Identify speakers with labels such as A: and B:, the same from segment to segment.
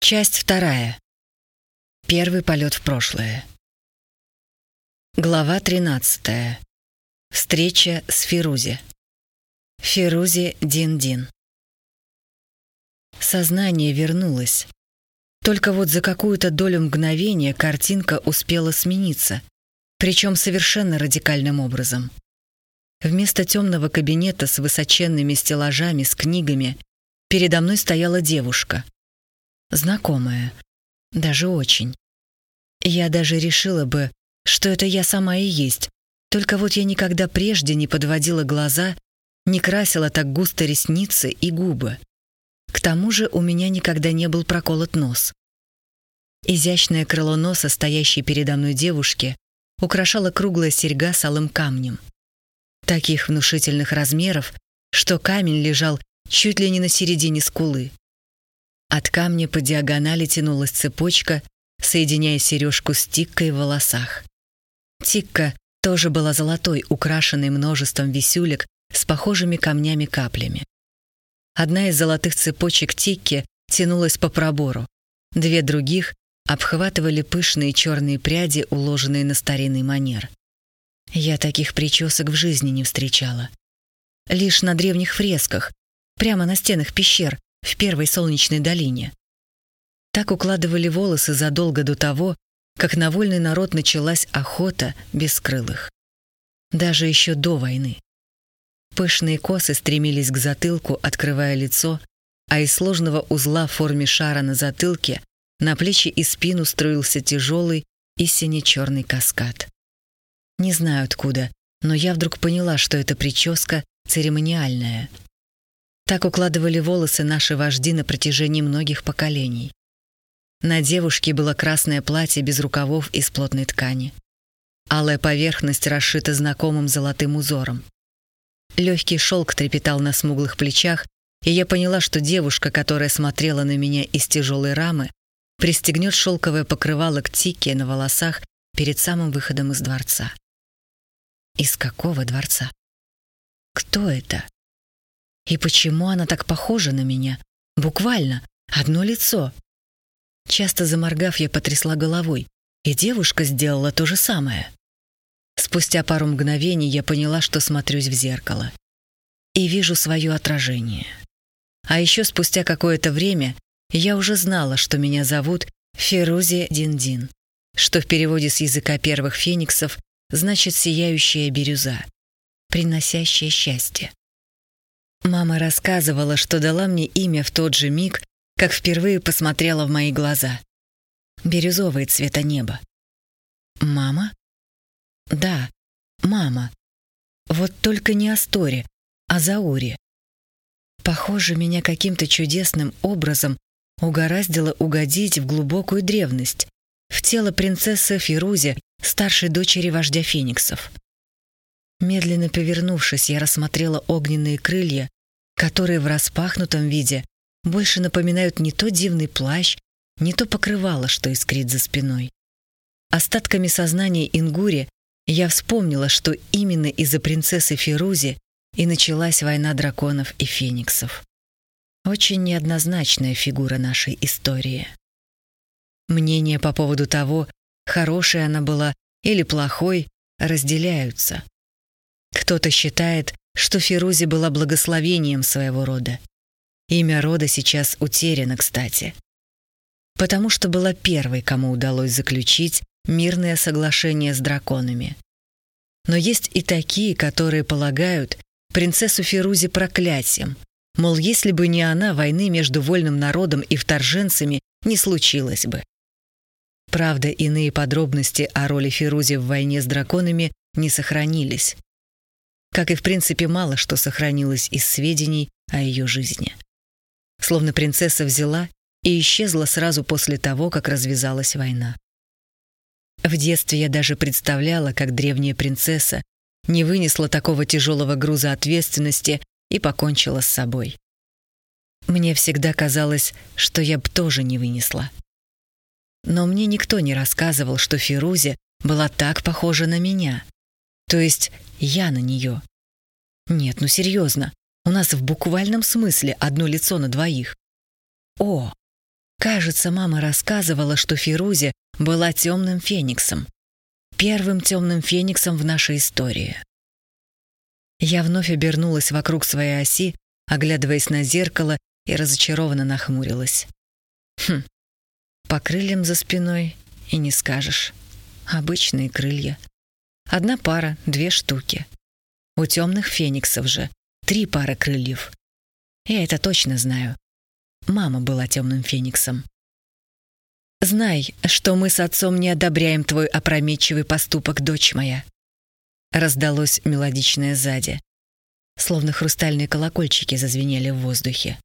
A: Часть вторая. Первый полет в прошлое. Глава 13. Встреча с Фирузи. Фирузи Дин-Дин. Сознание вернулось. Только вот за какую-то долю мгновения картинка успела смениться, причем совершенно радикальным образом. Вместо темного кабинета с высоченными стеллажами с книгами передо мной стояла девушка — знакомая, даже очень. Я даже решила бы, что это я сама и есть, только вот я никогда прежде не подводила глаза, не красила так густо ресницы и губы. К тому же у меня никогда не был проколот нос. Изящное крыло носа, стоящей передо мной девушки, украшала круглая серьга с алым камнем. Таких внушительных размеров, что камень лежал чуть ли не на середине скулы. От камня по диагонали тянулась цепочка, соединяя сережку с тиккой в волосах. Тикка тоже была золотой, украшенной множеством висюлек с похожими камнями-каплями. Одна из золотых цепочек тикки тянулась по пробору, две других обхватывали пышные черные пряди, уложенные на старинный манер. Я таких причесок в жизни не встречала. Лишь на древних фресках, прямо на стенах пещер, в первой солнечной долине. Так укладывали волосы задолго до того, как на вольный народ началась охота бескрылых. Даже еще до войны. Пышные косы стремились к затылку, открывая лицо, а из сложного узла в форме шара на затылке на плечи и спину струился тяжелый и сине-черный каскад. Не знаю откуда, но я вдруг поняла, что эта прическа церемониальная — так укладывали волосы наши вожди на протяжении многих поколений. На девушке было красное платье без рукавов из плотной ткани. Алая поверхность расшита знакомым золотым узором. Легкий шелк трепетал на смуглых плечах, и я поняла, что девушка, которая смотрела на меня из тяжелой рамы, пристегнет шелковое покрывало к тике на волосах перед самым выходом из дворца. Из какого дворца? Кто это? И почему она так похожа на меня? Буквально, одно лицо. Часто заморгав, я потрясла головой, и девушка сделала то же самое. Спустя пару мгновений я поняла, что смотрюсь в зеркало. И вижу свое отражение. А еще спустя какое-то время я уже знала, что меня зовут Ферузи Диндин, что в переводе с языка первых фениксов значит «сияющая бирюза», приносящая счастье. Мама рассказывала, что дала мне имя в тот же миг, как впервые посмотрела в мои глаза. Бирюзовые цвета неба. Мама? Да, мама. Вот только не Асторе, а Зауре. Похоже, меня каким-то чудесным образом угораздило угодить в глубокую древность, в тело принцессы Фирузи, старшей дочери вождя фениксов. Медленно повернувшись, я рассмотрела огненные крылья, которые в распахнутом виде больше напоминают не то дивный плащ, не то покрывало, что искрит за спиной. Остатками сознания Ингури я вспомнила, что именно из-за принцессы Фирузи и началась война драконов и фениксов. Очень неоднозначная фигура нашей истории. Мнения по поводу того, хорошей она была или плохой, разделяются. Кто-то считает, что Фирузи была благословением своего рода. Имя рода сейчас утеряно, кстати. Потому что была первой, кому удалось заключить мирное соглашение с драконами. Но есть и такие, которые полагают принцессу Фирузи проклятием, мол, если бы не она, войны между вольным народом и вторженцами не случилось бы. Правда, иные подробности о роли Фирузи в войне с драконами не сохранились как и в принципе мало что сохранилось из сведений о ее жизни. Словно принцесса взяла и исчезла сразу после того, как развязалась война. В детстве я даже представляла, как древняя принцесса не вынесла такого тяжелого груза ответственности и покончила с собой. Мне всегда казалось, что я бы тоже не вынесла. Но мне никто не рассказывал, что Фирузе была так похожа на меня. То есть я на нее. Нет, ну серьезно, у нас в буквальном смысле одно лицо на двоих. О, Кажется, мама рассказывала, что Фирузе была темным фениксом. Первым темным фениксом в нашей истории. Я вновь обернулась вокруг своей оси, оглядываясь на зеркало и разочарованно нахмурилась. Хм, по крыльям за спиной и не скажешь. Обычные крылья. Одна пара, две штуки. У темных фениксов же три пары крыльев. Я это точно знаю. Мама была темным фениксом. «Знай, что мы с отцом не одобряем твой опрометчивый поступок, дочь моя», раздалось мелодичное сзади. Словно хрустальные колокольчики зазвенели в воздухе.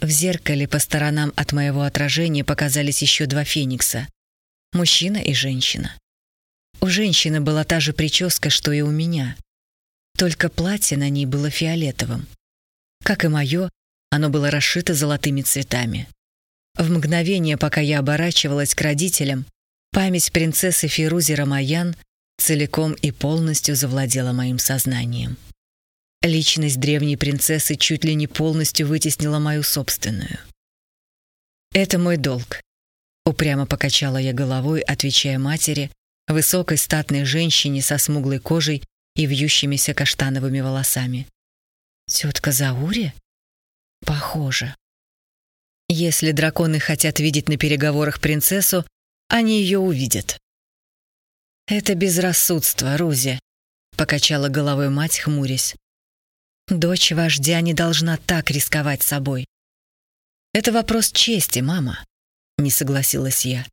A: В зеркале по сторонам от моего отражения показались еще два феникса. Мужчина и женщина. У женщины была та же прическа, что и у меня. Только платье на ней было фиолетовым. Как и мое, оно было расшито золотыми цветами. В мгновение, пока я оборачивалась к родителям, память принцессы Фирузи Рамаян целиком и полностью завладела моим сознанием. Личность древней принцессы чуть ли не полностью вытеснила мою собственную. «Это мой долг», — упрямо покачала я головой, отвечая матери, высокой статной женщине со смуглой кожей и вьющимися каштановыми волосами. «Тетка Заури?» Похоже. Если драконы хотят видеть на переговорах принцессу, они ее увидят. «Это безрассудство, Рузи», — покачала головой мать, хмурясь. «Дочь вождя не должна так рисковать собой». «Это вопрос чести, мама», — не согласилась я.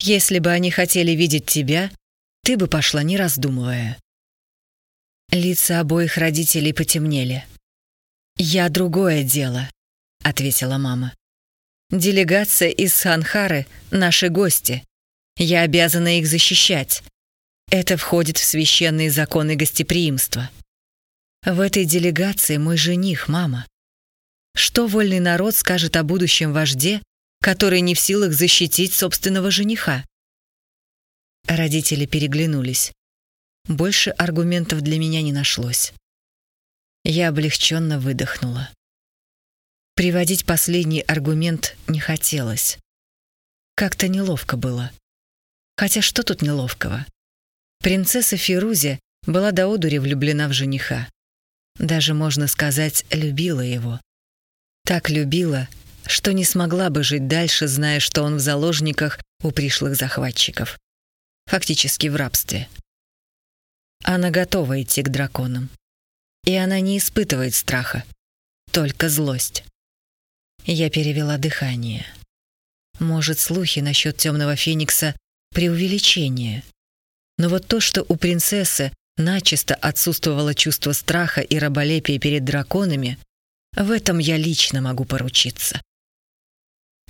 A: «Если бы они хотели видеть тебя, ты бы пошла, не раздумывая». Лица обоих родителей потемнели. «Я другое дело», — ответила мама. «Делегация из Санхары — наши гости. Я обязана их защищать. Это входит в священные законы гостеприимства. В этой делегации мой жених, мама. Что вольный народ скажет о будущем вожде, который не в силах защитить собственного жениха?» Родители переглянулись. Больше аргументов для меня не нашлось. Я облегченно выдохнула. Приводить последний аргумент не хотелось. Как-то неловко было. Хотя что тут неловкого? Принцесса Фирузи была до одури влюблена в жениха. Даже, можно сказать, любила его. Так любила, что не смогла бы жить дальше, зная, что он в заложниках у пришлых захватчиков. Фактически в рабстве. Она готова идти к драконам и она не испытывает страха, только злость. Я перевела дыхание. Может, слухи насчет темного феникса — преувеличение. Но вот то, что у принцессы начисто отсутствовало чувство страха и раболепия перед драконами, в этом я лично могу поручиться.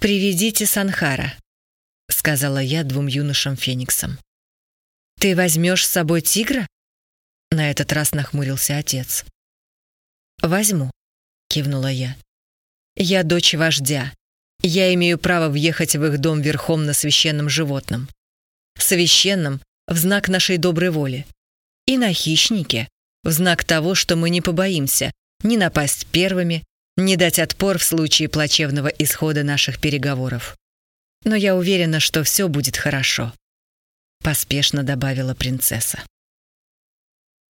A: «Приведите Санхара», — сказала я двум юношам-фениксам. «Ты возьмешь с собой тигра?» На этот раз нахмурился отец. «Возьму», — кивнула я. «Я дочь вождя. Я имею право въехать в их дом верхом на священном животном. Священном в знак нашей доброй воли. И на хищнике в знак того, что мы не побоимся ни напасть первыми, ни дать отпор в случае плачевного исхода наших переговоров. Но я уверена, что все будет хорошо», — поспешно добавила принцесса.